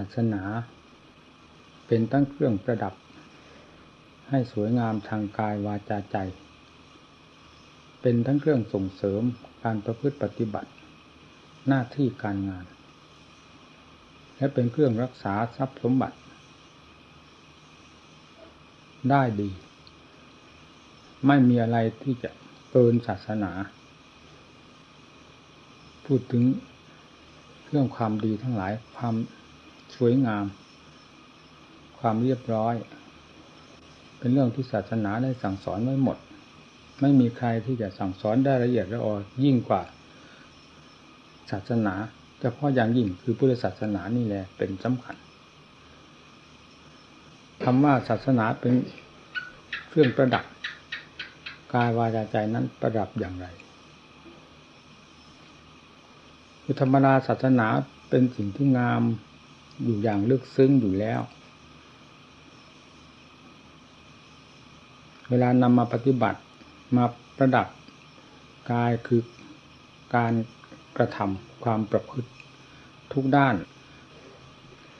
าสนา เป็นตั้งเครื่องประดับ ให้สวยงามทางกายวาจาใจ เป็นทั้งเครื่องส่งเสริมการประพฤติปฏิบัติ หน้าที่การงาน และเป็นเครื่องรักษาทรัพย์สมบัติ ได้ดี ไม่มีอะไรที่จะเกินศาสนา พูดถึงเรื่องความดีทั้งหลายความ สวยงาม ความเรียบร้อย เป็นเรื่องที่ศาสนาได้สั่งสอนไว้หมด ไม่มีใครที่จะสั่งสอนได้ละเอียดละออยิ่งกว่า ศาสนาเฉพาะอย่างยิ่งคือพุทธศาสนานี่แหละเป็นสำคัญคำว่าศาสนาเป็นเครื่องประดับกายวาจาใจนั้นประดับอย่างไรคือธรรมดาศาสนาเป็นสิ่งที่งาม อยู่อย่างลึกซึ้งอยู่แล้ว เวลานำมาปฏิบัติมาประดับกายคือการกระทำความประพฤติทุกด้าน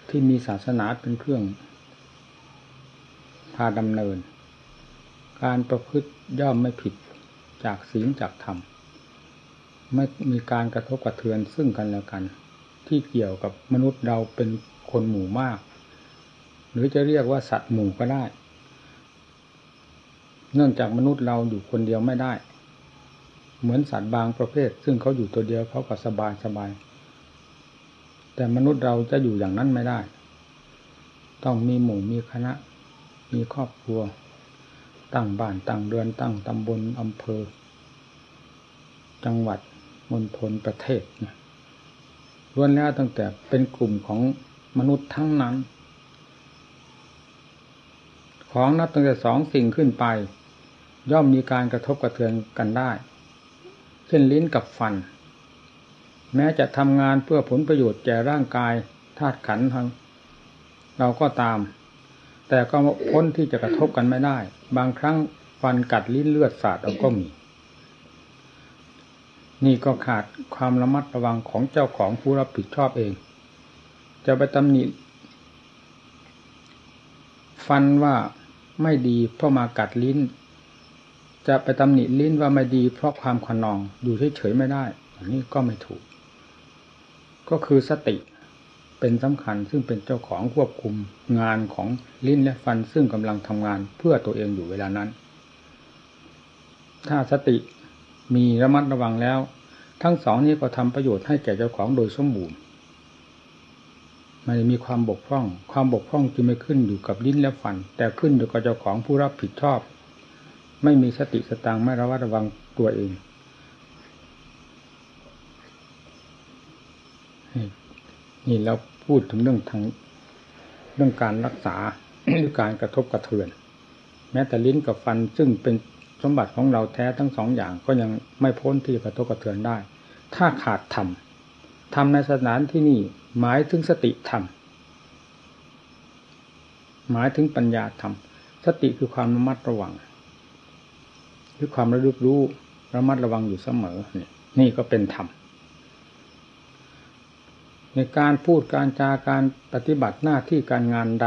ที่มีศาสนาเป็นเครื่อง พาดำเนิน การประพฤติย่อมไม่ผิดจากศีลจากธรรม ไม่มีการกระทบกระเทือนซึ่งกันและกัน ที่เกี่ยวกับมนุษย์เราเป็นคนหมู่มาก หรือจะเรียกว่าสัตว์หมู่ก็ได้ เนื่องจากมนุษย์เราอยู่คนเดียวไม่ได้ เหมือนสัตว์บางประเภท ซึ่งเขาอยู่ตัวเดียวเขาก็สบายสบาย แต่มนุษย์เราจะอยู่อย่างนั้นไม่ได้ ต้องมีหมู่มีคณะ มีครอบครัวตั้งบ้านตั้งเรือนตั้งตำบลอำเภอ จังหวัดมณฑลประเทศนะ ล้วนแล้วตั้งแต่เป็นกลุ่มของมนุษย์ทั้งนั้น ของนับตั้งแต่สองสิ่งขึ้นไป ย่อมมีการกระทบกระเทือนกันได้ เช่นลิ้นกับฟัน แม้จะทำงานเพื่อผลประโยชน์แก่ร่างกายธาตุขันธ์ทางเราก็ตาม แต่ก็พ้นที่จะกระทบกันไม่ได้ บางครั้งฟันกัดลิ้นเลือดสาดเราก็มี นี่ก็ขาดความระมัดระวังของเจ้าของผู้รับผิดชอบเอง จะไปตำหนิฟันว่าไม่ดีเพราะมากัดลิ้น จะไปตำหนิลิ้นว่าไม่ดีเพราะความขนองอยู่เฉยๆไม่ได้ อันนี้ก็ไม่ถูก ก็คือสติเป็นสำคัญซึ่งเป็นเจ้าของควบคุมงานของลิ้นและฟันซึ่งกำลังทำงานเพื่อตัวเองอยู่เวลานั้น ถ้าสติ มีระมัดระวังแล้ว ทั้งสองนี้ก็ทำประโยชน์ให้แก่เจ้าของโดยสมบูรณ์มันมีความบกพร่อง ความบกพร่องจึงไม่ขึ้นอยู่กับลิ้นและฟัน แต่ขึ้นอยู่กับเจ้าของผู้รับผิดชอบ ไม่มีสติสตังไม่ระวัดระวังตัวเองนี่เราพูดถึงเรื่องทางเรื่องการรักษาหรือการกระทบกระเทือน แม้แต่ลิ้นกับฟันซึ่งเป็น สมบัติของเราแท้ทั้งสองอย่างก็ยังไม่พ้นที่กระทบกระเทือนได้ ถ้าขาดธรรมธรรมในสถานที่นี่หมายถึงสติธรรมหมายถึงปัญญาธรรม สติคือความระมัดระวัง คือความระลึกรู้ระมัดระวังอยู่เสมอนี่นี่ก็เป็นธรรมในการพูดการจาการปฏิบัติหน้าที่การงานใด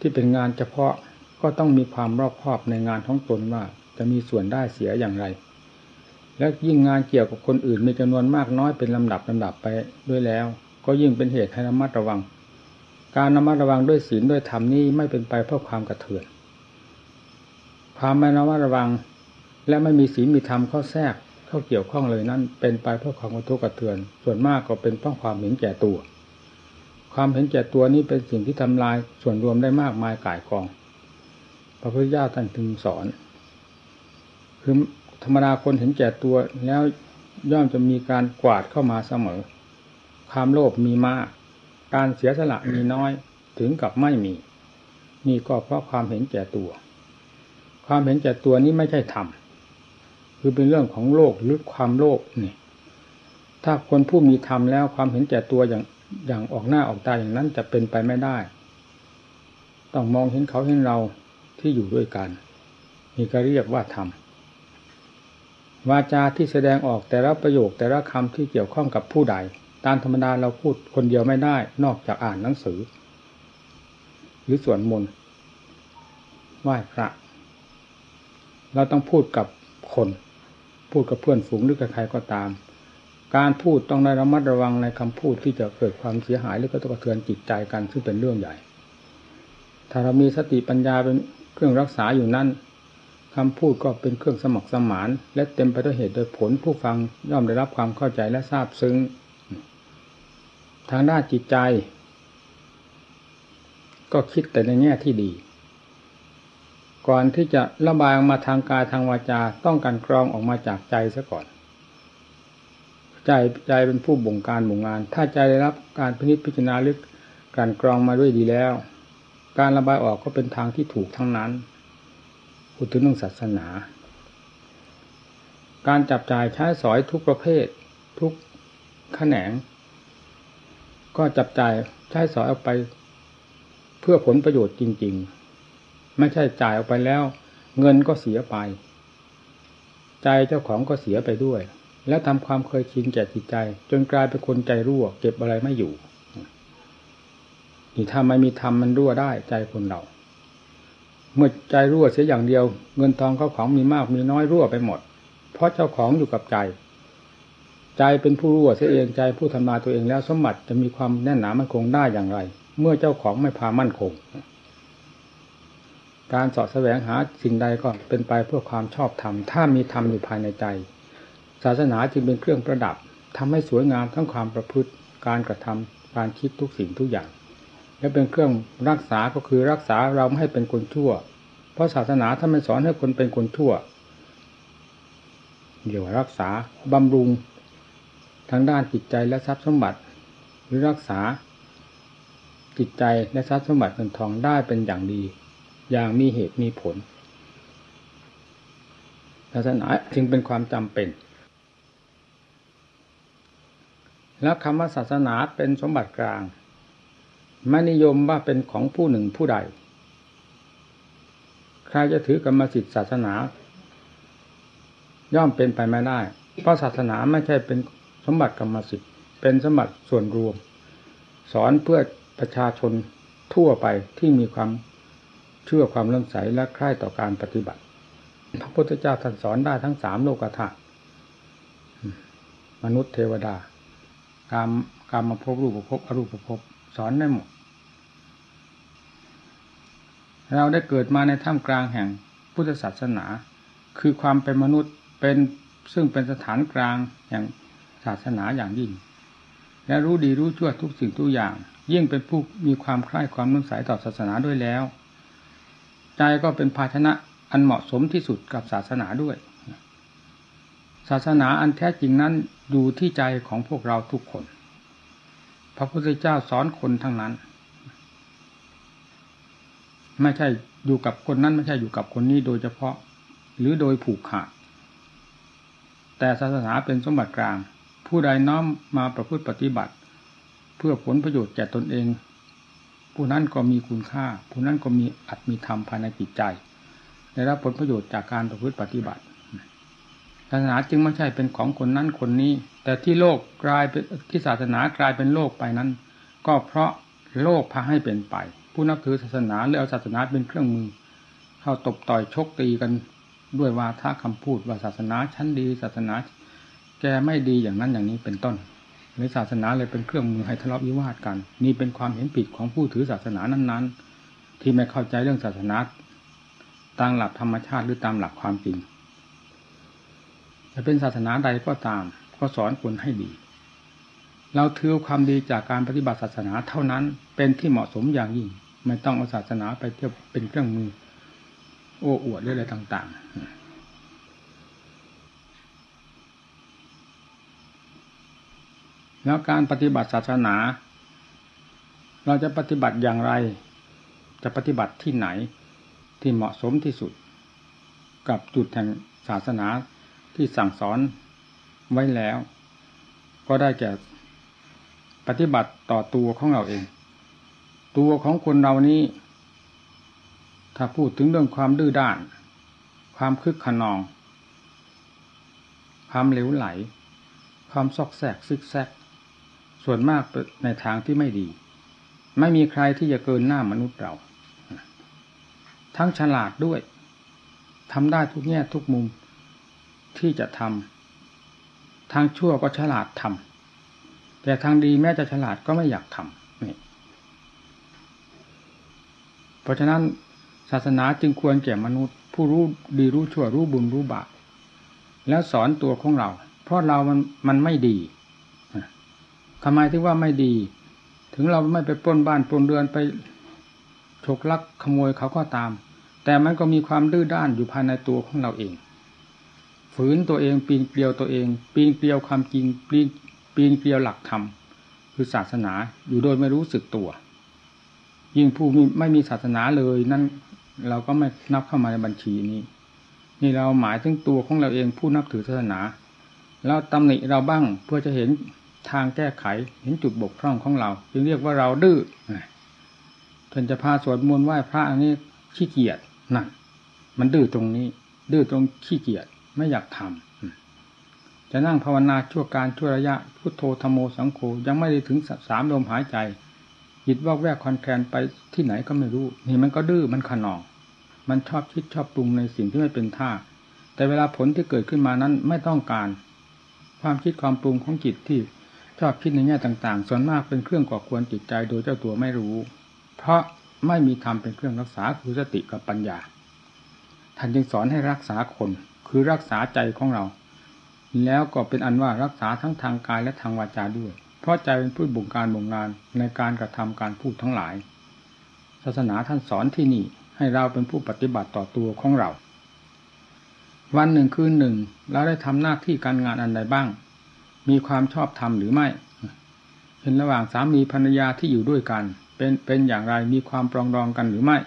ที่เป็นงานเฉพาะก็ต้องมีความรอบคอบในงานของตนว่า จะมีส่วนได้เสียอย่างไร และยิ่งงานเกี่ยวกับคนอื่นมีจำนวนมากน้อยเป็นลำดับลำดับไปด้วยแล้ว ก็ยิ่งเป็นเหตุให้ระมัดระวัง การระมัดระวังด้วยศีลด้วยธรรมนี้ไม่เป็นไปเพราะความกระเทือน ความไม่ระมัดระวัง และไม่มีศีลมีธรรมเข้าแทรกเข้าเกี่ยวข้องเลยนั้น เป็นไปเพราะความกระทุกกระเทือน ส่วนมากก็เป็นเพราะความเห็นแก่ตัว ความเห็นแก่ตัวนี้เป็นสิ่งที่ทำลายส่วนรวมได้มากมายก่ายกองพระพุทธเจ้าท่านถึงสอน คือธรรมดาคนเห็นแก่ตัวแล้วย่อมจะมีการกวาดเข้ามาเสมอ ความโลภมีมาก การเสียสละมีน้อยถึงกับไม่มี นี่ก็เพราะความเห็นแก่ตัว ความเห็นแก่ตัวนี้ไม่ใช่ธรรมคือเป็นเรื่องของโลกหรือความโลภนี่ถ้าคนผู้มีธรรมแล้วความเห็นแก่ตัวอย่างอย่างออกหน้าออกตาอย่างนั้นจะเป็นไปไม่ได้ ต้องมองเห็นเขาเห็นเราที่อยู่ด้วยกันนี่ก็เรียกว่าธรรม วาจาที่แสดงออกแต่ละประโยคแต่ละคำที่เกี่ยวข้องกับผู้ใด ตามธรรมดาเราพูดคนเดียวไม่ได้ นอกจากอ่านหนังสือ หรือสวดมนต์ไหว้พระ เราต้องพูดกับคน พูดกับเพื่อนฝูงหรือกับใครก็ตาม การพูดต้องได้ระมัดระวังในคำพูดที่จะเกิดความเสียหายหรือก็ต้องกระเทือนจิตใจกันซึ่งเป็นเรื่องใหญ่ ถ้าเรามีสติปัญญาเป็นเครื่องรักษาอยู่นั่น คำพูดก็เป็นเครื่องสมัครสมาน และเต็มไปด้วยเหตุโดยผลผู้ฟังย่อมได้รับความเข้าใจและทราบซึ้ง ทางด้านจิตใจ ก็คิดแต่ในแง่ที่ดี ก่อนที่จะระบายออกมาทางกายทางวาจาต้องการกรองออกมาจากใจซะก่อน ใจใจเป็นผู้บงการบงงาน ถ้าใจได้รับการพินิจพิจารณาลึกการกรองมาด้วยดีแล้ว การระบายออกก็เป็นทางที่ถูกทั้งนั้น พูดถึงเรื่องศาสนา การจับจ่ายใช้สอยทุกประเภท ทุกแขนง ก็จับจ่ายใช้สอยออกไป เพื่อผลประโยชน์จริง ๆ ไม่ใช่จ่ายออกไปแล้ว เงินก็เสียไป ใจเจ้าของก็เสียไปด้วย แล้วทำความเคยชินแก่จิตใจ จนกลายเป็นคนใจรั่ว เก็บอะไรไม่อยู่นี่ถ้าไม่มีธรรมมันรั่วได้ใจคนเรา เมื่อใจรั่วเสียอย่างเดียว เงินทองเขาของมีมากมีน้อยรั่วไปหมด เพราะเจ้าของอยู่กับใจ ใจเป็นผู้รั่วเสียเองใจผู้ทำลายตัวเองแล้วสมบัติจะมีความแน่นหนามั่นคงได้อย่างไร เมื่อเจ้าของไม่พามั่นคง การสอดแสวงหาสิ่งใดก็เป็นไปเพื่อความชอบธรรมถ้ามีธรรมอยู่ภายในใจ ศาสนาจึงเป็นเครื่องประดับทำให้สวยงามทั้งความประพฤติการกระทำการคิดทุกสิ่งทุกอย่าง และเป็นเครื่องรักษาก็คือรักษาเราไม่ให้เป็นคนชั่ว เพราะศาสนาถ้าไม่สอนให้คนเป็นคนชั่ว เดี๋ยวรักษาบำรุงทางด้านจิตใจและทรัพย์สมบัติ หรือรักษาจิตใจและทรัพย์สมบัติเงินทองได้เป็นอย่างดี อย่างมีเหตุมีผลศาสนาจึงเป็นความจำเป็น และคำว่าศาสนาเป็นสมบัติกลาง ไม่นิยมว่าเป็นของผู้หนึ่งผู้ใด ใครจะถือกรรมสิทธิ์ศาสนา ย่อมเป็นไปไม่ได้ เพราะศาสนาไม่ใช่เป็นสมบัติกรรมสิทธิ์ เป็นสมบัติส่วนรวม สอนเพื่อประชาชนทั่วไปที่มีความเชื่อความเลื่อมใสและใคร่ต่อการปฏิบัติ พระพุทธเจ้าท่านสอนได้ทั้งสามโลกธาตุมนุษย์เทวดา การการมาพบรูปภพอรูปภพ สอนได้หมด เราได้เกิดมาในท่ามกลางแห่งพุทธศาสนา คือความเป็นมนุษย์เป็นซึ่งเป็นสถานกลางแห่งศาสนาอย่างยิ่ง และรู้ดีรู้ชั่วทุกสิ่งทุกอย่าง ยิ่งเป็นผู้มีความคล้ายความนุ่นสายต่อศาสนาด้วยแล้ว ใจก็เป็นภาชนะอันเหมาะสมที่สุดกับศาสนาด้วย ศาสนาอันแท้จริงนั้นอยู่ที่ใจของพวกเราทุกคน พระพุทธเจ้าสอนคนทั้งนั้น ไม่ใช่อยู่กับคนนั้นไม่ใช่อยู่กับคนนี้โดยเฉพาะ หรือโดยผูกขาด แต่ศาสนาเป็นสมบัติกลาง ผู้ใดน้อมมาประพฤติปฏิบัติ เพื่อผลประโยชน์แก่ตนเอง ผู้นั้นก็มีคุณค่า ผู้นั้นก็มีอัตมีธรรมภายในจิตใจได้รับผลประโยชน์จากการประพฤติปฏิบัติ ศาสนาจึงไม่ใช่เป็นของคนนั้นคนนี้ แต่ที่โลกกลายเป็นที่ศาสนากลายเป็นโลกไปนั้น ก็เพราะโลกพาให้เป็นไป ผู้นับถือศาสนาเลยเอาศาสนาเป็นเครื่องมือ เข้าตบต่อยชกตีกันด้วยวาทะคำพูดว่าศาสนาชั้นดี ศาสนาแกไม่ดีอย่างนั้นอย่างนี้เป็นต้นหรือศาสนาเลยเป็นเครื่องมือให้ทะเลาะวิวาทกัน นี่เป็นความเห็นผิดของผู้ถือศาสนานั้นๆ ที่ไม่เข้าใจเรื่องศาสนาตามหลักธรรมชาติหรือตามหลักความจริง จะเป็นศาสนาใดก็ตาม ก็สอนคนให้ดี เราถือความดีจากการปฏิบัติศาสนาเท่านั้นเป็นที่เหมาะสมอย่างยิ่ง ไม่ต้องเอาศาสนาไปเที่ยวเป็นเครื่องมือ โอ้อวดเรื่องอะไรต่าง ๆแล้วการปฏิบัติศาสนา เราจะปฏิบัติอย่างไร จะปฏิบัติที่ไหนที่เหมาะสมที่สุด กับจุดแห่งศาสนา ที่สั่งสอนไว้แล้ว ก็ได้แก่ปฏิบัติต่อตัวของเราเอง ตัวของคนเรานี้ ถ้าพูดถึงเรื่องความดื้อด้าน ความคึกขนอง ความเหลวไหล ความซอกแซกซิกแซก ส่วนมากในทางที่ไม่ดี ไม่มีใครที่จะเกินหน้ามนุษย์เรา ทั้งฉลาดด้วยทำได้ทุกแง่ทุกมุม ที่จะทำทางชั่วก็ฉลาดทำแต่ทางดีแม้จะฉลาดก็ไม่อยากทำนี่เพราะฉะนั้นศาสนาจึงควรแก่มนุษย์ ผู้รู้ดีรู้ชั่วรู้บุญรู้บาปแล้วสอนตัวของเรา เพราะเรามันมันไม่ดีทำไมถึงว่าไม่ดี ถึงเราไม่ไปปล้นบ้านปล้นเรือนไปฉกลักขโมยเขาก็ตาม แต่มันก็มีความดื้อด้านอยู่ภายในตัวของเราเอง ฝืนตัวเองปีนเกลียวตัวเอง ปีนเกลียวความจริงปีนปีนเกลียวหลักธรรมคือศาสนาอยู่โดยไม่รู้สึกตัว ยิ่งผู้ไม่มีศาสนาเลยนั่นเราก็ไม่นับเข้ามาในบัญชีนี้ นี่เราหมายถึงตัวของเราเองผู้นับถือศาสนาแล้วตำหนิเราบ้างเพื่อจะเห็นทางแก้ไขเห็นจุดบกพร่องของเรา จึงเรียกว่าเราดื้อท่านจะพาสวดมนต์ไหว้พระอันนี้ขี้เกียจนั่นมันดื้อตรงนี้ ดื้อตรงขี้เกียจ ไม่อยากทำจะนั่งภาวนาชั่วการชั่วระยะพุทโธธรรมโมสังโฆยังไม่ได้ถึงสามลมหายใจจิตวอกแวกคอนแคลนไปที่ไหนก็ไม่รู้ นี่มันก็ดื้อมันขนอง มันชอบคิดชอบปรุงในสิ่งที่ไม่เป็นท่า แต่เวลาผลที่เกิดขึ้นมานั้นไม่ต้องการ ความคิดความปรุงของจิตที่ชอบคิดในแง่ต่าง ๆ ส่วนมากเป็นเครื่องก่อควรจิตใจโดยเจ้าตัวไม่รู้ เพราะไม่มีธรรมเป็นเครื่องรักษาคือสติกับปัญญา ท่านจึงสอนให้รักษาคน คือรักษาใจของเรา แล้วก็เป็นอันว่ารักษาทั้งทางกายและทางวาจาด้วย เพราะใจเป็นผู้บงการบงงานในการกระทำการพูดทั้งหลาย ศาสนาท่านสอนที่นี่ให้เราเป็นผู้ปฏิบัติต่อตัวของเรา วันหนึ่งคืนหนึ่งเราได้ทำหน้าที่การงานอันใดบ้าง มีความชอบธรรมหรือไม่เห็นระหว่างสามีภรรยาที่อยู่ด้วยกัน เป็นเป็นอย่างไรมีความปรองดองกันหรือไม่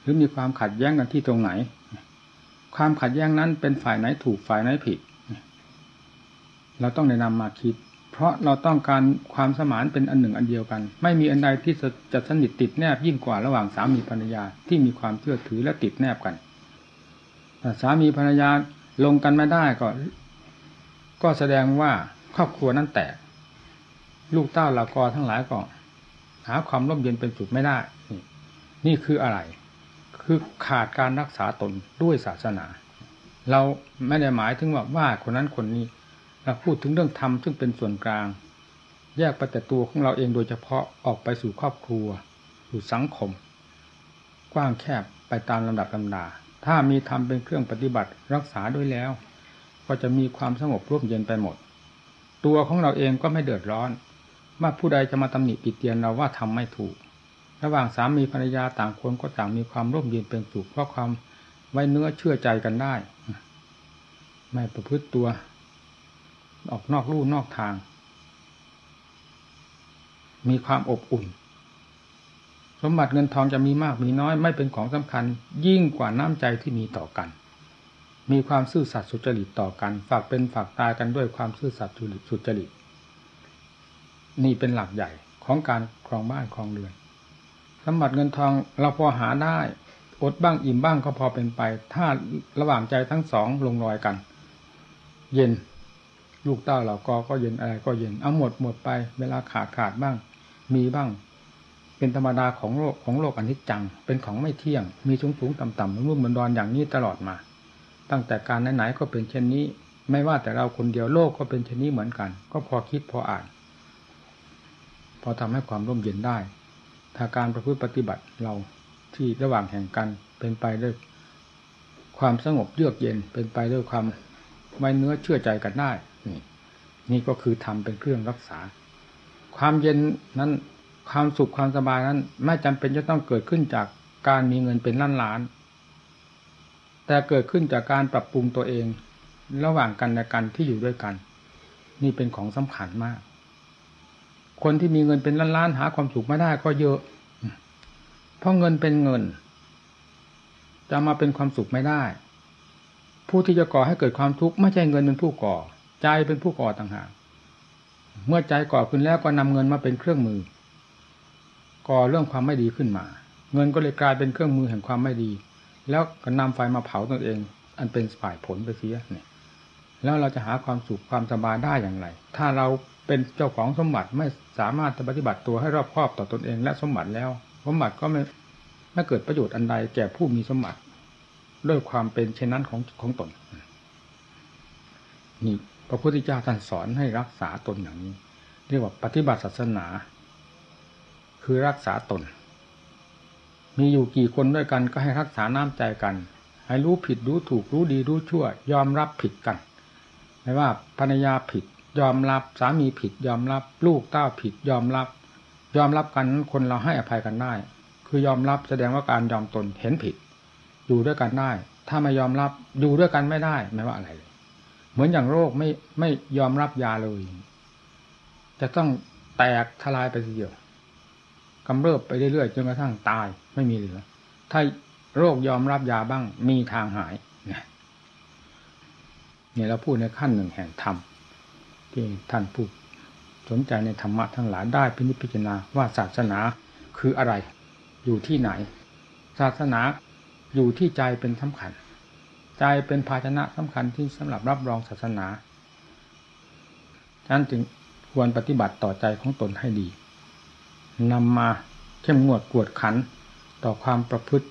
หรือมีความขัดแย้งกันที่ตรงไหน ความขัดแย้งนั้นเป็นฝ่ายไหนถูกฝ่ายไหนผิด เราต้องแนะนำมาคิด เพราะเราต้องการความสมานเป็นอันหนึ่งอันเดียวกัน ไม่มีอันใดที่จะสนิทติดแนบยิ่งกว่าระหว่างสามีภรรยาที่มีความเชื่อถือและติดแนบกันแต่สามีภรรยาลงกันไม่ได้ก็ ก็แสดงว่าครอบครัวนั้นแตกลูกเต้าเหล่ากอทั้งหลายก็หาความร่มเย็นเป็นสุดไม่ได้ นี่คืออะไร คือขาดการรักษาตนด้วยศาสนา เราไม่ได้หมายถึงว่าว่าคนนั้นคนนี้เราพูดถึงเรื่องธรรมซึ่งเป็นส่วนกลาง แยกไปแต่ตัวของเราเองโดยเฉพาะออกไปสู่ครอบครัว สู่สังคม กว้างแคบไปตามลำดับลำดา ถ้ามีธรรมเป็นเครื่องปฏิบัติรักษาด้วยแล้ว ก็จะมีความสงบร่มเย็นไปหมด ตัวของเราเองก็ไม่เดือดร้อน ว่าผู้ใดจะมาตำหนิปิดเตียนเราว่าทำไม่ถูก ระหว่างสามีภรรยาต่างคนก็ต่างมีความร่มเย็นเป็นสุขเพราะความไว้เนื้อเชื่อใจกันได้ ไม่ประพฤติตัว ออกนอกลู่นอกทาง มีความอบอุ่น สมบัติเงินทองจะมีมากมีน้อยไม่เป็นของสำคัญ ยิ่งกว่าน้ำใจที่มีต่อกัน มีความซื่อสัตย์สุจริตต่อกัน ฝากเป็นฝากตายกันด้วยความซื่อสัตย์สุจริต นี่เป็นหลักใหญ่ของการครองบ้านครองเรือน สมบัติเงินทองเราพอหาได้อดบ้างอิ่มบ้างก็พอเป็นไป ถ้าระหว่างใจทั้งสองลงรอยกัน เย็น ลูกเต้าเราก็ก็เย็นอะไรก็เย็นเอาหมดหมดไป เวลาขาดขาดบ้าง มีบ้าง เป็นธรรมดาของโลกของโลกอนิจจัง เป็นของไม่เที่ยง มีสูงสูงต่ำต่ำรุ่มมันดอนอย่างนี้ตลอดมา ตั้งแต่การไหนๆก็เป็นเช่นนี้ ไม่ว่าแต่เราคนเดียวโลกก็เป็นเช่นนี้เหมือนกัน ก็พอคิดพออ่าน พอทำให้ความร่มเย็นได้ ถ้าการประพฤติปฏิบัติเราที่ระหว่างแห่งกันเป็นไปด้วยความสงบเยือกเย็นเป็นไปด้วยความไว้เนื้อเชื่อใจกันได้นี่นี่ก็คือทำเป็นเครื่องรักษา ความเย็นนั้นความสุขความสบายนั้น ไม่จำเป็นจะต้องเกิดขึ้นจากการมีเงินเป็นล้านล้าน แต่เกิดขึ้นจากการปรับปรุงตัวเอง ระหว่างกันและกันที่อยู่ด้วยกัน นี่เป็นของสำคัญมาก คนที่มีเงินเป็นล้านล้านหาความสุขไม่ได้ก็เยอะ เพราะเงินเป็นเงิน จะมาเป็นความสุขไม่ได้ ผู้ที่จะก่อให้เกิดความทุกข์ไม่ใช่เงินเป็นผู้ก่อ ใจเป็นผู้ก่อต่างหากเมื่อใจก่อขึ้นแล้วก็นำเงินมาเป็นเครื่องมือ ก่อเรื่องความไม่ดีขึ้นมา เงินก็เลยกลายเป็นเครื่องมือแห่งความไม่ดี แล้วก็นำไฟมาเผาตนเอง อันเป็นฝ่ายผลไปเสียเนี่ยแล้วเราจะหาความสุขความสบายได้อย่างไร ถ้าเรา เป็นเจ้าของสมบัติไม่สามารถปฏิบัติตัวให้รอบครอบต่อตนเองและสมบัติแล้วสมบัติก็ไม่ไม่เกิดประโยชน์อันใดแก่ผู้มีสมบัติ ด้วยความเป็นเช่นนั้นของของตนนี่พระพุทธเจ้าท่านสอนให้รักษาตนอย่างนี้ เรียกว่าปฏิบัติศาสนา คือรักษาตน มีอยู่กี่คนด้วยกันก็ให้รักษาน้ำใจกัน ให้รู้ผิดรู้ถูกรู้ดีรู้ชั่วยอมรับผิดกัน ไม่ว่าภรรยาผิด ยอมรับสามีผิด ยอมรับ ลูกเต้าผิด ยอมรับ ยอมรับกันคนเราให้อภัยกันได้ คือยอมรับแสดงว่าการยอมตนเห็นผิด อยู่ด้วยกันได้ ถ้าไม่ยอมรับอยู่ด้วยกันไม่ได้ไม่ว่าอะไรเลยเหมือนอย่างโรคไม่ไม่ยอมรับยาเลย จะต้องแตกทลายไปทีเดียวกำเริบไปเรื่อยๆจนกระทั่งตายไม่มีเหลือ ถ้าโรคยอมรับยาบ้างมีทางหายเนี่ยเราพูดในขั้นหนึ่งแห่งธรรม ที่ท่านผู้สนใจในธรรมะทั้งหลายได้พิพจารณาว่าศาสนาคืออะไร อยู่ที่ไหน ศาสนาอยู่ที่ใจเป็นสำคัญ ใจเป็นภาชนะสำคัญที่สำหรับรับรองศาสนาฉะนั้นจึงควรปฏิบัติต่อใจของตนให้ดีนำมาเข้มงวดกวดขันต่อความประพฤติ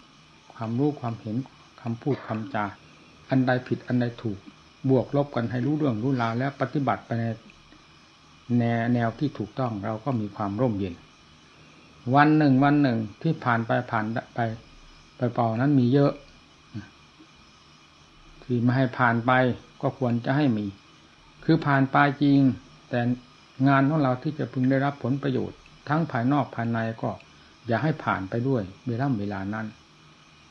ความรู้ความเห็นคำพูดคำจา อันใดผิดอันใดถูก บวกลบกันให้รู้เรื่องรู้ราวแล้วปฏิบัติไปในแนวแนวที่ถูกต้องเราก็มีความร่มเย็น วันหนึ่งวันหนึ่งที่ผ่านไปผ่านไปไปเป่านั้นมีเยอะ ที่ไม่ให้ผ่านไปก็ควรจะให้มี คือผ่านไปจริง แต่งานของเราที่จะพึงได้รับผลประโยชน์ ทั้งภายนอกภายในก็ อย่าให้ผ่านไปด้วยเวลาเวลานั้น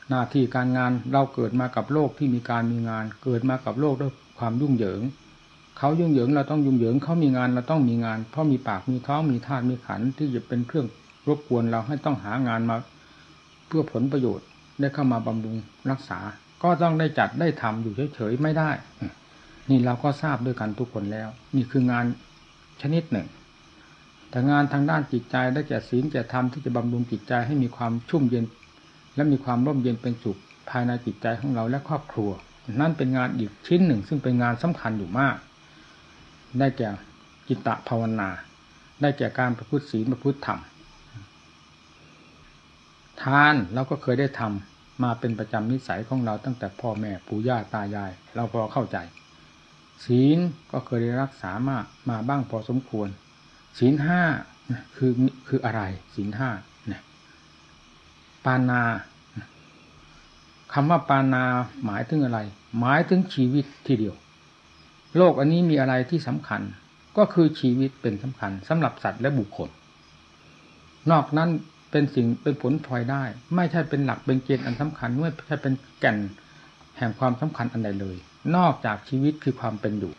หน้าที่การงานเราเกิดมากับโลกที่มีการมีงาน เกิดมากับโลกด้วย ความยุ่งเหยิงเขายุ่งเหยิงเราต้องยุ่งเหยิงเขามีงานเราต้องมีงาน เพราะมีปากมีท้องมีธาตุมีขันที่จะเป็นเครื่องรบกวนเราให้ต้องหางานมา เพื่อผลประโยชน์ได้เข้ามาบำรุงรักษา ก็ต้องได้จัดได้ทำอยู่เฉยๆไม่ได้ นี่เราก็ทราบด้วยกันทุกคนแล้ว นี่คืองานชนิดหนึ่ง แต่งานทางด้านจิตใจได้แก่ศีลแก่ธรรมที่จะบำรุงจิตใจให้มีความชุ่มเย็น และมีความร่มเย็นเป็นสุขภายในจิตใจของเราและครอบครัว นั่นเป็นงานอีกชิ้นหนึ่ง ซึ่งเป็นงานสำคัญอยู่มาก ได้แก่จิตตภาวนา ได้แก่การประพฤติศีลประพฤติธรรม ทานเราก็เคยได้ทำมาเป็นประจำนิสัยของเราตั้งแต่พ่อแม่ปู่ย่าตายาย เราพอเข้าใจ ศีลก็เคยได้รักษามามาบ้างพอสมควร ศีลห้าคือคืออะไร ศีลห้าเนี่ยปานา คำว่าปานาหมายถึงอะไร หมายถึงชีวิตทีเดียว โลกอันนี้มีอะไรที่สำคัญ ก็คือชีวิตเป็นสำคัญสำหรับสัตว์และบุคคล นอกนั้นเป็นสิ่งเป็นผลพลอยได้ ไม่ใช่เป็นหลักเป็นเกณฑ์อันสำคัญไม่ใช่เป็นแก่นแห่งความสำคัญอันใดเลย นอกจากชีวิตคือความเป็นอยู่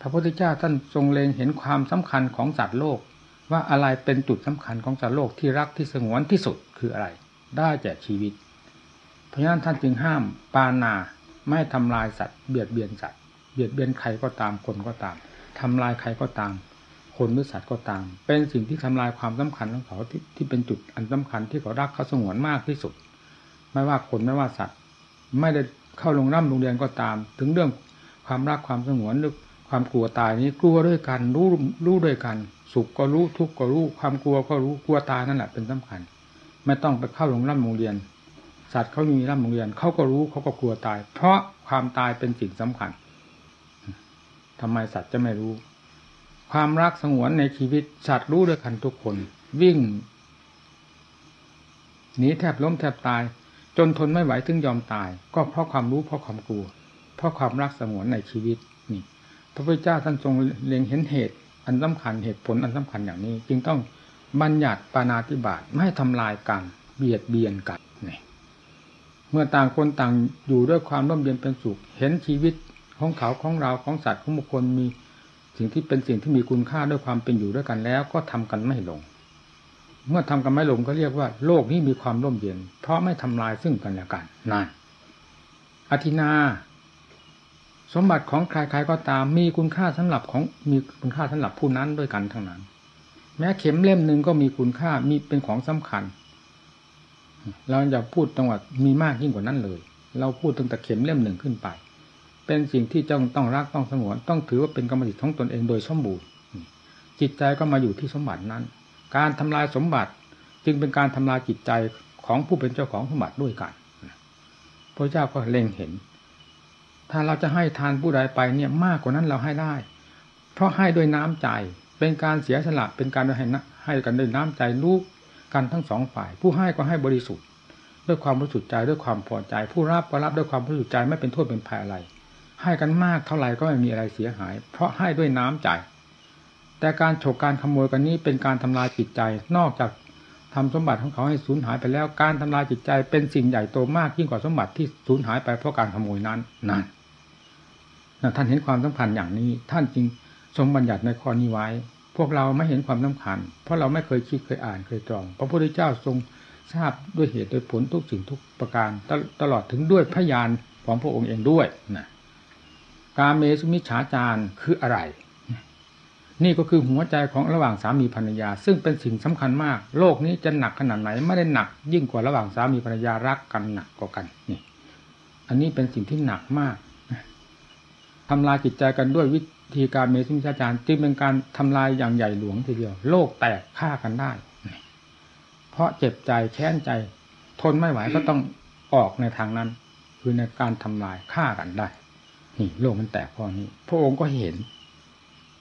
พระพุทธเจ้าท่านทรงเล็งเห็นความสำคัญของสัตว์โลก ว่าอะไรเป็นจุดสำคัญของสัตว์โลกที่รักที่สงวนที่สุดคืออะไร ได้แก่ชีวิต ราะฉะนั้นท่านจึงห้ามปานาไม่ทำลายสัตว์เบียดเบียนสัตว์เบียดเบียนใครก็ตามคนก็ตามทำลายใครก็ตาม คนหรือสัตว์ก็ตาม เป็นสิ่งที่ทำลายความสำคัญของเขาที่ที่เป็นจุดอันสำคัญที่เขารักเขาสงวนมากที่สุด ไม่ว่าคนไม่ว่าสัตว์ ไม่ได้เข้าโรงร่ำโรงเรียนก็ตาม ถึงเรื่องความรักความสงวนหรือความกลัวตายนี้กลัวด้วยกันรู้รู้ด้วยกัน สุขก็รู้ทุกข์ก็รู้ความกลัวก็รู้กลัวตายนั่นแหละเป็นสำคัญ ไม่ต้องไปเข้าโรงร่ำโรงเรียน สัตว์เขามีร่ำโรงเรียนเขาก็รู้เขาก็กลัวตาย เพราะความตายเป็นสิ่งสำคัญทำไมสัตว์จะไม่รู้ ความรักสงวนในชีวิตสัตว์รู้ด้วยกันทุกคน วิ่งหนีแทบล้มแทบตาย จนทนไม่ไหวถึงยอมตาย ก็เพราะความรู้เพราะความกลัว เพราะความรักสงวนในชีวิตนี่ พระพุทธเจ้าท่านทรงเล็งเห็นเหตุ อันสำคัญเหตุผลอันสำคัญอย่างนี้ จึงต้องบัญญัติปานาติบาตไม่ให้ทำลายกันเบียดเบียนกันนี่ เมื่อต่างคนต่างอยู่ด้วยความร่มเย็นเป็นสุข เห็นชีวิตของเขาของเราของสัตว์ของบุคคลมีสิ่งที่เป็นสิ่งที่มีคุณค่าด้วยความเป็นอยู่ด้วยกันแล้ว ก็ทำกันไม่ลง เมื่อทำกันไม่ลงก็เรียกว่า โลกนี้มีความร่มเย็น เพราะไม่ทำลายซึ่งกันและกันนั่นอธินา สมบัติของใครๆก็ตามมีคุณค่าสำหรับของมีคุณค่าสำหรับผู้นั้นด้วยกันทั้งนั้น แม้เข็มเล่มหนึ่งก็มีคุณค่ามีเป็นของสำคัญ เราอย่าพูดจังหวัดมีมากยิ่งกว่านั้นเลย เราพูดตั้งแต่เข็มเล่มหนึ่งขึ้นไป เป็นสิ่งที่จ้องต้องรักต้องสงวนต้องถือว่าเป็นกรรมสิทธิ์ของตนเองโดยสมบูรณ์จิตใจก็มาอยู่ที่สมบัตินั้น การทำลายสมบัติจึงเป็นการทำลายจิตใจของผู้เป็นเจ้าของสมบัติด้วยกันพระเจ้าก็เล็งเห็น ถ้าเราจะให้ทานผู้ใดไปเนี่ยมากกว่านั้นเราให้ได้ เพราะให้ด้วยน้ำใจ เป็นการเสียสละเป็นการให้ให้กันด้วยน้ำใจลูก กันทั้งสองฝ่าย ผู้ให้ก็ให้บริสุทธิ์ ด้วยความบริสุทธิ์ใจด้วยความพอใจ ผู้รับก็รับด้วยความบริสุทธิ์ใจไม่เป็นโทษเป็นภัยอะไร ให้กันมากเท่าไหร่ก็ไม่มีอะไรเสียหาย เพราะให้ด้วยน้ำใจ แต่การฉกการขโมยกันนี้เป็นการทำลายจิตใจ นอกจากทำสมบัติของเขาให้สูญหายไปแล้ว การทำลายจิตใจเป็นสิ่งใหญ่โตมากยิ่งกว่าสมบัติที่สูญหายไปเพราะการขโมยนั้นนั่นท่านเห็นความสำคัญอย่างนี้ ท่านจึงทรงบัญญัติในข้อนี้ไว้ พวกเราไม่เห็นความสำคัญ เพราะเราไม่เคยคิดเคยอ่านเคยตรอง พระพุทธเจ้าทรงทราบด้วยเหตุโดยผลทุกสิ่งทุกประการตลอดถึงด้วยพยานของพระองค์เองด้วยนะการเมสุมิฉาจารคืออะไร นี่ก็คือหัวใจของระหว่างสามีภรรยา ซึ่งเป็นสิ่งสำคัญมาก โลกนี้จะหนักขนาดไหนไม่ได้หนัก ยิ่งกว่าระหว่างสามีภรรยารักกันหนักกว่ากันนี่ อันนี้เป็นสิ่งที่หนักมากทำลายจิตใจกันด้วยวิ ธีการเมสุมิชาจารย์จึงเป็นการทำลายอย่างใหญ่หลวงทีเดียว โลกแตกฆ่ากันได้ เพราะเจ็บใจแค้นใจ ทนไม่ไหวก็ต้องออกในทางนั้น คือในการทำลายฆ่ากันได้นี่โลกมันแตกพอนี้ พระองค์ก็เห็น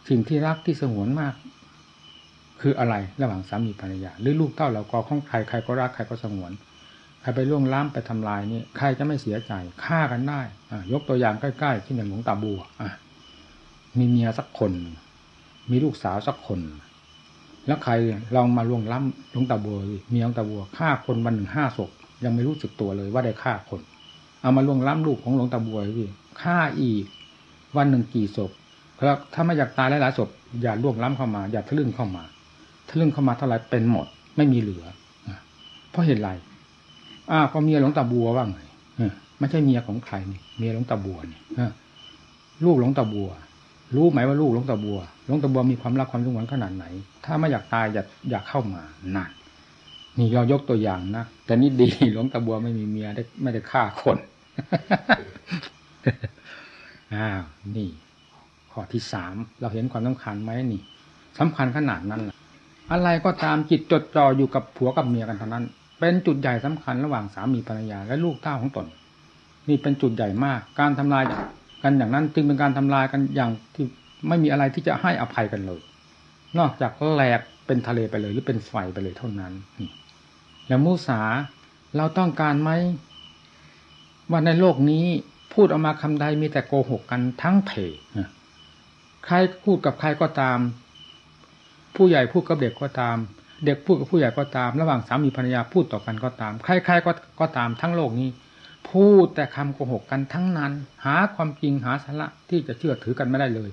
สิ่งที่รักที่สงวนมาก คืออะไรระหว่างสามีภรรยา หรือลูกเต้าเราก็ของใครใครก็รักใครก็สงวนใครไปล่วงล้ำไปทำลายนี่ใครจะไม่เสียใจฆ่ากันได้อ่ยกตัวอย่างใกล้ๆที่หนึ่งหลวงตาบัวอะ มีเมียสักคน มีลูกสาวสักคน แล้วใครลองมาล่วงล้ำหลวงตาบัวเมียหลวงตาบัวฆ่าคนวันหนึ่งห้าศพยังไม่รู้สึกตัวเลยว่าได้ฆ่าคน เอามาล่วงล้ำลูกของหลวงตาบัวพี่ฆ่าอีก วันหนึ่งกี่ศพแล้วถ้าไม่อยากตายหลายๆศพอย่าล่วงล้ำเข้ามา อย่าทะลึ่งเข้ามาทะลึ่งเข้ามาเท่าไรเป็นหมด ไม่มีเหลือเพราะเหตุไรอ้าวก็เมียหลวงตาบัวว่าไงไม่ใช่เมียของใครนี่เมียหลวงตาบัวนี่ลูกหลวงตาบัว รู้ไหมว่าลูกหลวงตาบัวหลวงตาบัวมีความรักความสงวนขนาดไหน ถ้าไม่อยากตายอย่าอยากเข้ามานั่นนี่เรายกตัวอย่างนะแต่นี่ดีหลวงตาบัวไม่มีเมียได้ไม่ได้ฆ่าคนอ้าวนี่ ข้อที่สามเราเห็นความสำคัญไหมนี่สำคัญขนาดนั้นแหละอะไรก็ตามจิตจดจ่ออยู่กับผัวกับเมียกันเท่านั้น เป็นจุดใหญ่สำคัญระหว่างสามีภรรยาและลูกเต้าของตน นี่เป็นจุดใหญ่มาก การทำลาย กันอย่างนั้นจึงเป็นการทำลายกันอย่างที่ไม่มีอะไรที่จะให้อภัยกันเลย นอกจากแหลกเป็นทะเลไปเลย หรือเป็นไฟไปเลยเท่านั้นแล้วมุสาเราต้องการไหมว่าในโลกนี้พูดออกมาคำใดมีแต่โกหกกันทั้งเพใครพูดกับใครก็ตาม ผู้ใหญ่พูดกับเด็กก็ตาม เด็กพูดกับผู้ใหญ่ก็ตาม ระหว่างสามีภรรยาพูดต่อกันก็ตาม ใครๆก็ก็ตามทั้งโลกนี้ พูดแต่คำโกหกกันทั้งนั้น หาความจริงหาสาระที่จะเชื่อถือกันไม่ได้เลย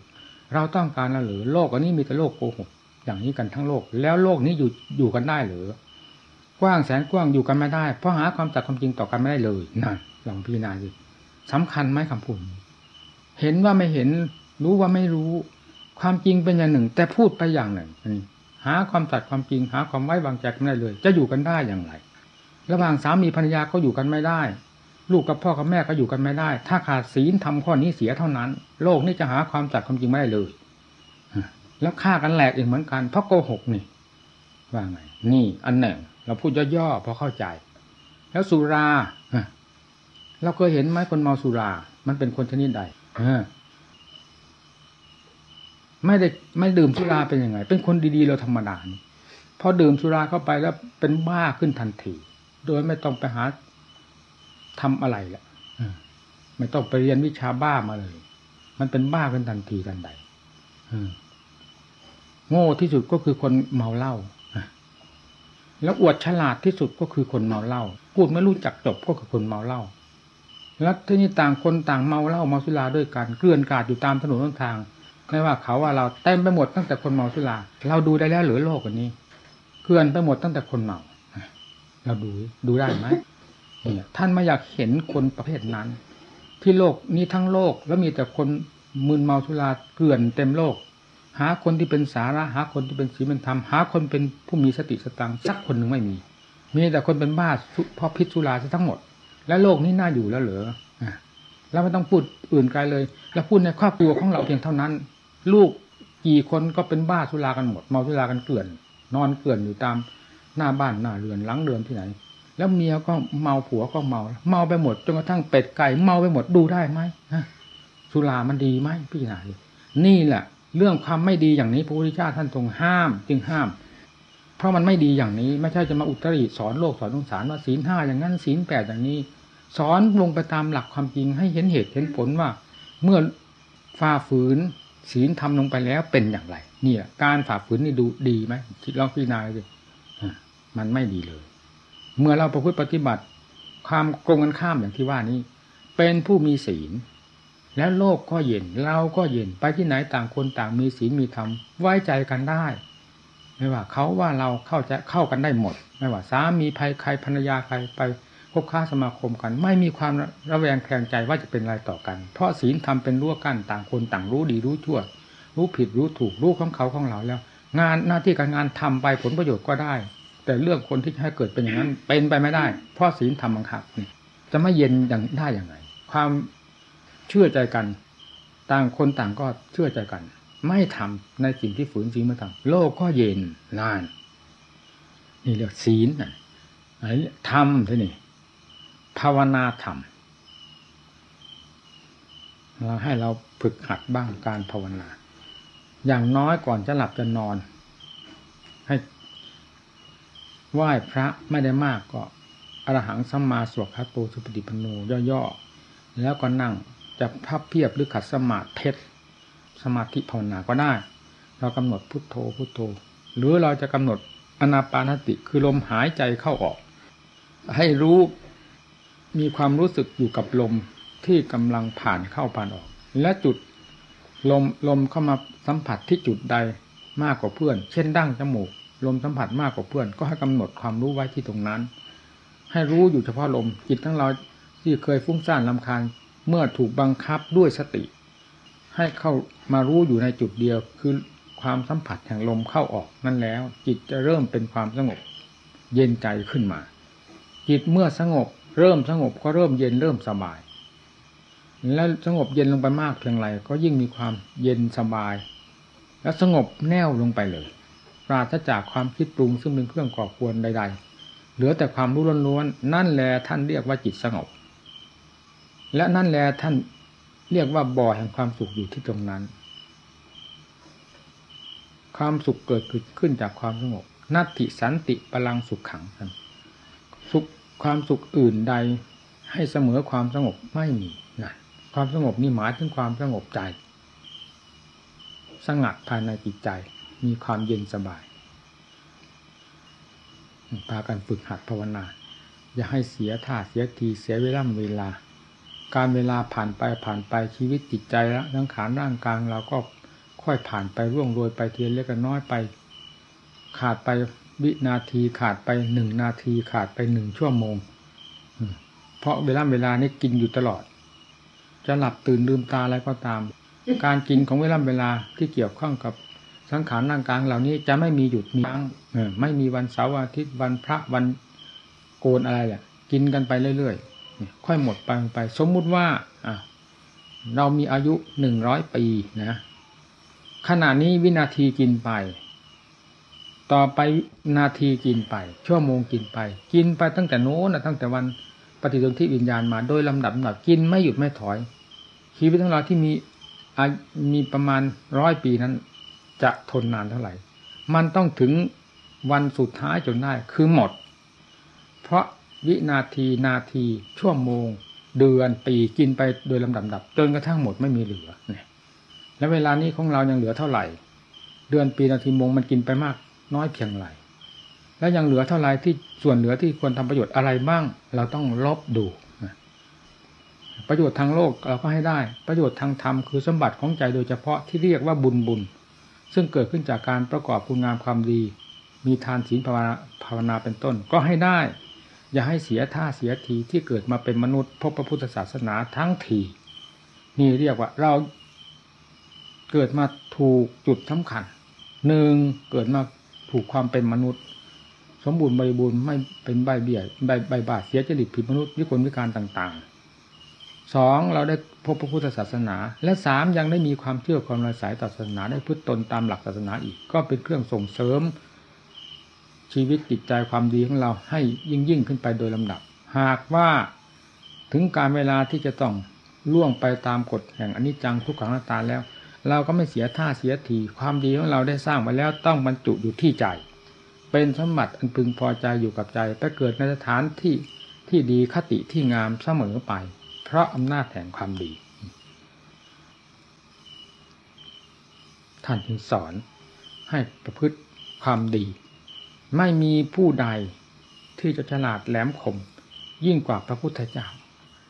เราต้องการแล้วหรือโลกอันนี้มีแต่โลกโกหกอย่างนี้กันทั้งโลก แล้วโลกนี้อยู่อยู่กันได้หรือกว้างแสนกว้างอยู่กันไม่ได้ เพราะหาความจัดความจริงต่อกันไม่ได้เลยนั่นลองพิจารณาสิสำคัญไหมคำพูดเห็นว่าไม่เห็นรู้ว่าไม่รู้ ความจริงเป็นอย่างหนึ่ง แต่พูดไปอย่างหนึ่งหาความสัตย์ความจริงหาความไว้วางใจกันไม่ได้เลย จะอยู่กันได้อย่างไร ระหว่างสามีภรรยาก็อยู่กันไม่ได้ ลูกกับพ่อกับแม่ก็อยู่กันไม่ได้ ถ้าขาดศีลทำข้อนี้เสียเท่านั้น โลกนี้จะหาความสัตย์ความจริงไม่ได้เลยแล้วฆ่ากันแหลกอีกเหมือนกันเพราะโกหกนี่ว่าไงนี่อันหนึ่ง เราพูดย่อๆพอเข้าใจ แล้วสุราเราเคยเห็นไหมคนเมาสุรา มันเป็นคนชนิดใดไม่ได้ไม่ดื่มสุราเป็นยังไง เป็นคนดีๆเราธรรมดาพอดื่มสุราเข้าไปแล้วเป็นบ้าขึ้นทันที โดยไม่ต้องไปหา ทำอะไรแหละไม่ต้องไปเรียนวิชาบ้ามาเลย มันเป็นบ้าขึ้นทันทีทันใดโง่ที่สุดก็คือคนเมาเหล้าแล้วอวดฉลาดที่สุดก็คือคนเมาเหล้าพูดไม่รู้จักจบก็คือคนเมาเหล้าแล้วที่นี่ต่างคนต่างเมาเหล้าเมาสุราด้วยกันเกลื่อนกาดอยู่ตามถนนทางไม่ว่าเขาว่าเราเต็มไปหมดตั้งแต่คนเมาสุราเราดูได้แล้วหรือโลกอันนี้เกลื่อนไปหมดตั้งแต่คนเมาเราดูดูได้ไหมเนี่ย ท่านไม่อยากเห็นคนประเภทนั้น ที่โลกนี้ทั้งโลกแล้วมีแต่คนมึนเมาสุราเกลื่อนเต็มโลก หาคนที่เป็นสาระหาคนที่เป็นศีลเป็นธรรมหาคนเป็นผู้มีสติสตังสักคนหนึ่งไม่มี มีแต่คนเป็นบ้าเพราะพิษสุราซะทั้งหมด และโลกนี้น่าอยู่แล้วเหรอแล้วไม่ต้องพูดอื่นไกลเลย แล้วพูดในครอบครัวของเราเพียงเท่านั้น ลูกกี่คนก็เป็นบ้าสุรากันหมด เมาสุรากันเกลื่อน นอนเกลื่อนอยู่ตามหน้าบ้านหน้าเรือนหลังเรือนที่ไหน แล้วเมียก็เมาผัวก็เมา เมาไปหมดจนกระทั่งเป็ดไก่เมาไปหมดดูได้ไหมสุรามันดีไหมพี่นาดินี่แหละเรื่องความไม่ดีอย่างนี้พระพุทธเจ้าท่านทรงห้าม จึงห้าม เพราะมันไม่ดีอย่างนี้ ไม่ใช่จะมาอุตริสอนโลกสอนสงสารว่าศีลห้าอย่างนั้นศีลแปดอย่างนี้ สอนลงไปตามหลักความจริงให้เห็นเหตุเห็นผลว่า เมื่อฝ่าฝืนศีลทำลงไปแล้วเป็นอย่างไร เนี่ย การฝ่าฝืนนี่ดูดีไหมคิดลองพิจารณาดูมันไม่ดีเลย เมื่อเราประพฤติปฏิบัติ ความตรงกันข้ามอย่างที่ว่านี้ เป็นผู้มีศีล แล้วโลกก็เย็นเราก็เย็นไปที่ไหนต่างคนต่างมีศีลมีธรรมไว้ใจกันได้ ไม่ว่าเขาว่าเราเข้าจะเข้ากันได้หมด ไม่ว่าสามีภัยใครภรรยาใครไปคบค้าสมาคมกัน ไม่มีความระแวงแคลงใจว่าจะเป็นอะไรต่อกัน เพราะศีลทำเป็นรั้วกั้นต่างคนต่างรู้ดีรู้ชั่ว รู้ผิดรู้ถูกรู้ของเขาของเราแล้ว งานหน้าที่การงานทำไปผลประโยชน์ก็ได้ แต่เรื่องคนที่ให้เกิดเป็นอย่างนั้น เป็นไปไม่ได้ เพราะศีลทำบังคับนี่จะไม่เย็นอย่างได้อย่างไร ความเชื่อใจกัน ต่างคนต่างก็เชื่อใจกัน ไม่ทำในสิ่งที่ฝืนศีลมาทำโลกก็เย็นนาน นี่เรียกศีลนะทำที่นี่ภาวนาธรรมเราให้เราฝึกหัดบ้างการภาวนา อย่างน้อยก่อนจะหลับจะนอน ให้ ไหว้พระไม่ได้มากก็อรหังสัมมาสวดคาโตสุปฏิปโนย่อๆแล้วก็นั่งจะพับเพียบหรือขัดสมาธิเพชรสมาธิภาวนาก็ได้ เรากำหนดพุทโธพุทโธ หรือเราจะกำหนดอนาปานสติคือลมหายใจเข้าออก ให้รู้มีความรู้สึกอยู่กับลมที่กำลังผ่านเข้าผ่านออก และจุดลมลมเข้ามาสัมผัสที่จุดใดมากกว่าเพื่อน เช่นดั้งจมูก ลมสัมผัสมากกว่าเพื่อน ก็ให้กำหนดความรู้ไว้ที่ตรงนั้น ให้รู้อยู่เฉพาะลมจิตทั้งเราที่เคยฟุ้งซ่านลำคาญเมื่อถูกบังคับด้วยสติ ให้เข้ามารู้อยู่ในจุดเดียว คือความสัมผัสแห่งลมเข้าออกนั่นแล้ว จิตจะเริ่มเป็นความสงบ เย็นใจขึ้นมา จิตเมื่อสงบ เริ่มสงบก็เริ่มเย็นเริ่มสบาย แล้วสงบเย็นลงไปมากเพียงไรก็ยิ่งมีความเย็นสบาย และสงบแน่วลงไปเลย ราศจากความคิดปรุงซึ่งเป็นเครื่องก่อควรใด ๆ เหลือแต่ความรู้ล้วนๆนั่นแหละท่านเรียกว่าจิตสงบ และนั่นแหละท่านเรียกว่าบ่อแห่งความสุขอยู่ที่ตรงนั้น ความสุขเกิดขึ้นจากความสงบนัตติสันติพลังสุขขังกันสุขความสุขอื่นใดให้เสมอความสงบไม่มีนะความสงบนี่หมายถึงความสงบใจ สงัดภายในจิตใจ มีความเย็นสบาย พากันฝึกหัดภาวนา อย่าให้เสียท่าเสียทีเสียเวลาเวลา การเวลาผ่านไปผ่านไปชีวิตจิตใจแล้วทั้งขานร่างกายเราก็ค่อยผ่านไปร่วงโรยไปเทียนเล็กน้อยไป ขาดไปวินาทีขาดไปหนึ่งนาทีขาดไปหนึ่งชั่วโมง เพราะเวลาเวลานี้กินอยู่ตลอด จะหลับตื่นลืมตาอะไรก็ตาม การกินของเวลาเวลาที่เกี่ยวข้องกับ สังขารร่างกายเหล่านี้จะไม่มีหยุดมียั้งไม่มีวันเสาร์อาทิตย์วันพระวันโกนอะไรแหละกินกันไปเรื่อยๆค่อยหมดไปไป สมมุติว่าอะเรามีอายุหนึ่งร้อยปีนะขณะนี้วินาทีกินไป ต่อไปนาทีกินไป ชั่วโมงกินไป กินไปตั้งแต่โน้นตั้งแต่วันปฏิสนธิวิญญาณมาโดยลำดับลำดับกินไม่หยุดไม่ถอยชีวิตของเราที่มีมีประมาณร้อยปีนั้น จะทนนานเท่าไหร่ มันต้องถึงวันสุดท้ายจนได้คือหมด เพราะวินาทีนาทีชั่วโมง เดือนปีกินไปโดยลำดับดับจนกระทั่งหมดไม่มีเหลือเนี่ยแล้วเวลานี้ของเรายังเหลือเท่าไหร่ เดือนปีนาทีโมงมันกินไปมาก น้อยเพียงไรแล้วยังเหลือเท่าไรที่ส่วนเหลือที่ควรทำประโยชน์อะไรบ้าง เราต้องลบดูประโยชน์ทางโลกเราก็ให้ได้ ประโยชน์ทางธรรมคือสมบัติของใจโดยเฉพาะที่เรียกว่าบุญบุญ ซึ่งเกิดขึ้นจากการประกอบคุณงามความดี มีทานศีลภาวนาภาวนาเป็นต้น ก็ให้ได้ อย่าให้เสียท่าเสียทีที่เกิดมาเป็นมนุษย์พบพระพุทธศาสนาทั้งทีนี่เรียกว่าเราเกิดมาถูกจุดสำคัญหนึ่งเกิดมาถูกความเป็นมนุษย์ สมบูรณ์บริบูรณ์ไม่เป็นใบเบี้ยใบใบบาดเสียจริตผิดมนุษย์วิกลวิการต่าง ๆ สองเราได้พบพระพุทธศาสนา และสามยังได้มีความเชื่อความระสายต่อศาสนาได้พึ่ตนตามหลักศาสนาอีก ก็เป็นเครื่องส่งเสริม ชีวิตจิตใจความดีของเราให้ยิ่งยิ่งขึ้นไปโดยลำดับ หากว่าถึงการเวลาที่จะต้องล่วงไปตามกฎแห่งอนิจจังทุกขังนาตาแล้ว เราก็ไม่เสียท่าเสียทีความดีของเราได้สร้างไว้แล้วต้องบรรจุอยู่ที่ใจ เป็นสมบัติอันพึงพอใจอยู่กับใจไปเกิดในสถานที่ที่ดีคติที่งามเสมอไป ราะอำนาจแห่งความดี ท่านจึงสอนให้ประพฤติความดี ไม่มีผู้ใดที่จะฉลาดแหลมคมยิ่งกว่าพระพุทธเจ้า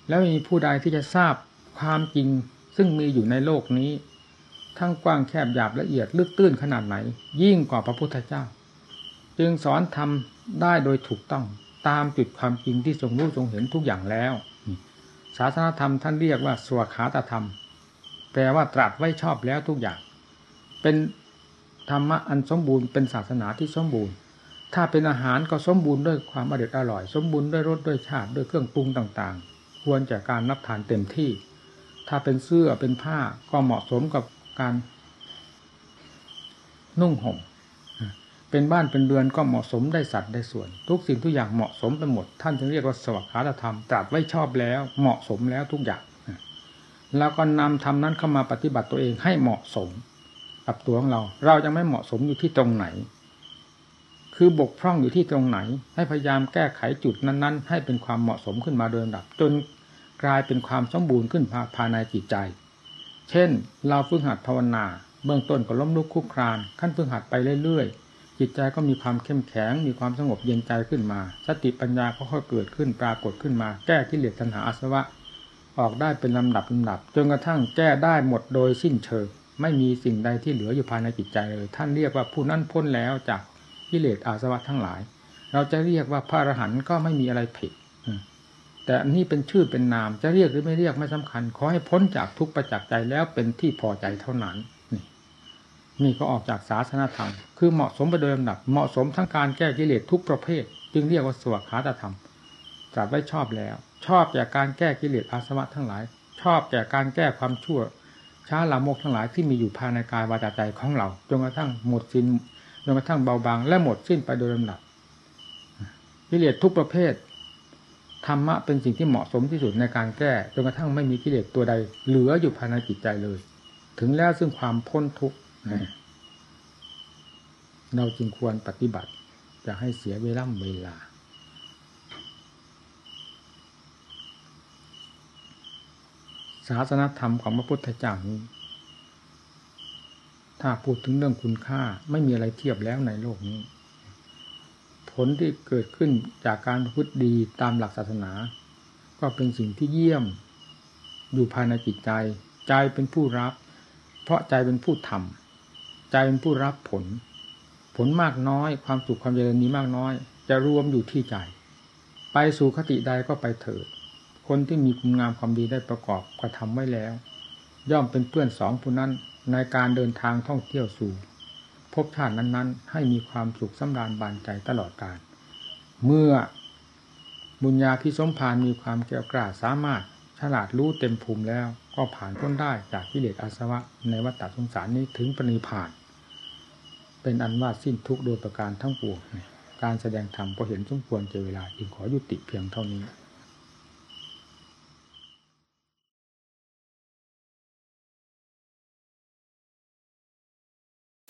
แล้วไม่มีผู้ใดที่จะทราบความจริงซึ่งมีอยู่ในโลกนี้ ทั้งกว้างแคบหยาบละเอียดลึกตื้นขนาดไหน ยิ่งกว่าพระพุทธเจ้า จึงสอนทำได้โดยถูกต้องตามจุดความจริงที่ทรงรู้ทรงเห็นทุกอย่างแล้ว ศาสนาธรรมท่านเรียกว่าสวขาตธรรม แปลว่าตรัสไว้ชอบแล้วทุกอย่าง เป็นธรรมะอันสมบูรณ์เป็นศาสนาที่สมบูรณ์ ถ้าเป็นอาหารก็สมบูรณ์ด้วยความอร่อยอร่อย สมบูรณ์ด้วยรสด้วยชาติด้วยเครื่องปรุงต่างๆ ควรจากการรับทานเต็มที่ ถ้าเป็นเสื้อเป็นผ้าก็เหมาะสมกับการนุ่งห่ม เป็นบ้านเป็นเรือนก็เหมาะสมได้สัตว์ได้ส่วน ทุกสิ่งทุกอย่างเหมาะสมไปหมด ท่านจึงเรียกว่าสวัสดิธรรมตรัสไว้ชอบแล้ว เหมาะสมแล้วทุกอย่างแล้วก็นำธรรมนั้นเข้ามาปฏิบัติตัวเองให้เหมาะสมกับตัวของเรา เรายังไม่เหมาะสมอยู่ที่ตรงไหน คือบกพร่องอยู่ที่ตรงไหน ให้พยายามแก้ไขจุดนั้น ๆ ให้เป็นความเหมาะสมขึ้นมาโดยลำดับ จนกลายเป็นความสมบูรณ์ขึ้นภายในจิตใจ เช่น เราฝึกหัดภาวนา เบื้องต้นก็ล้มลุกคุกคราน ขั้นฝึกหัดไปเรื่อยๆ จิตใจก็มีความเข้มแข็ง มีความสงบเย็นใจขึ้นมา สติปัญญาก็ค่อยเกิดขึ้นปรากฏขึ้นมา แก้กิเลสตัณหาอาสวะ ออกได้เป็นลำดับลำดับ จนกระทั่งแก้ได้หมดโดยสิ้นเชิงไม่มีสิ่งใดที่เหลืออยู่ภายในจิตใจเลย ท่านเรียกว่าผู้นั้นพ้นแล้วจากกิเลสอาสวะทั้งหลาย เราจะเรียกว่าพระอรหันต์ก็ไม่มีอะไรผิดแต่อันนี้เป็นชื่อเป็นนามจะเรียกหรือไม่เรียกไม่สำคัญ ขอให้พ้นจากทุกประจักษ์ใจแล้วเป็นที่พอใจเท่านั้น นี่ก็ออกจากศาสนาธรรม คือเหมาะสมไปโดยลำดับ เหมาะสมทั้งการแก้กิเลสทุกประเภท จึงเรียกว่าสวขาตธรรมตรัสไว้ชอบแล้ว ชอบแก่การแก้กิเลสอาสวะทั้งหลาย ชอบแก่การแก้ความชั่ว ช้าลามกทั้งหลายที่มีอยู่ภายในกายวาจาใจของเรา จนกระทั่งหมดสิ้น จนกระทั่งเบาบาง และหมดสิ้นไปโดยลำดับ กิเลสทุกประเภท ธรรมะเป็นสิ่งที่เหมาะสมที่สุดในการแก้ จนกระทั่งไม่มีกิเลสตัวใด เหลืออยู่ภายในจิตใจเลย ถึงแล้วซึ่งความพ้นทุกข์ เราจึงควรปฏิบัติจะให้เสียเวลาเวลา ศาสนธรรมของพระพุทธเจ้านี้ ถ้าพูดถึงเรื่องคุณค่าไม่มีอะไรเทียบแล้วในโลกนี้ ผลที่เกิดขึ้นจากการพฤติดีตามหลักศาสนา ก็เป็นสิ่งที่เยี่ยม อยู่ภายในจิตใจ ใจเป็นผู้รับ เพราะใจเป็นผู้ทำ ใจเป็นผู้รับผล ผลมากน้อย ความสุขความเจริญนี้มากน้อย จะรวมอยู่ที่ใจ ไปสู่คติใดก็ไปเถิด คนที่มีคุณงามความดีได้ประกอบกระทำไว้แล้ว ย่อมเป็นเพื่อนสองผู้นั้นในการเดินทางท่องเที่ยวสู่พบชาตินั้นๆ ให้มีความสุขสำราญบานใจตลอดกาลเมื่อบุญญาพิสมพานมีความแก่กล้าสามารถฉลาดรู้เต็มภูมิแล้ว ก็ผ่านพ้นได้จากกิเลสอาสวะในวัฏฏสงสารนี้ถึงปณิพาน เป็นอันว่าสิ้นทุกโดยประการทั้งปวงการแสดงธรรมพอเห็นสมควรเจอเวลาจึงขอยุติเพียงเท่านี้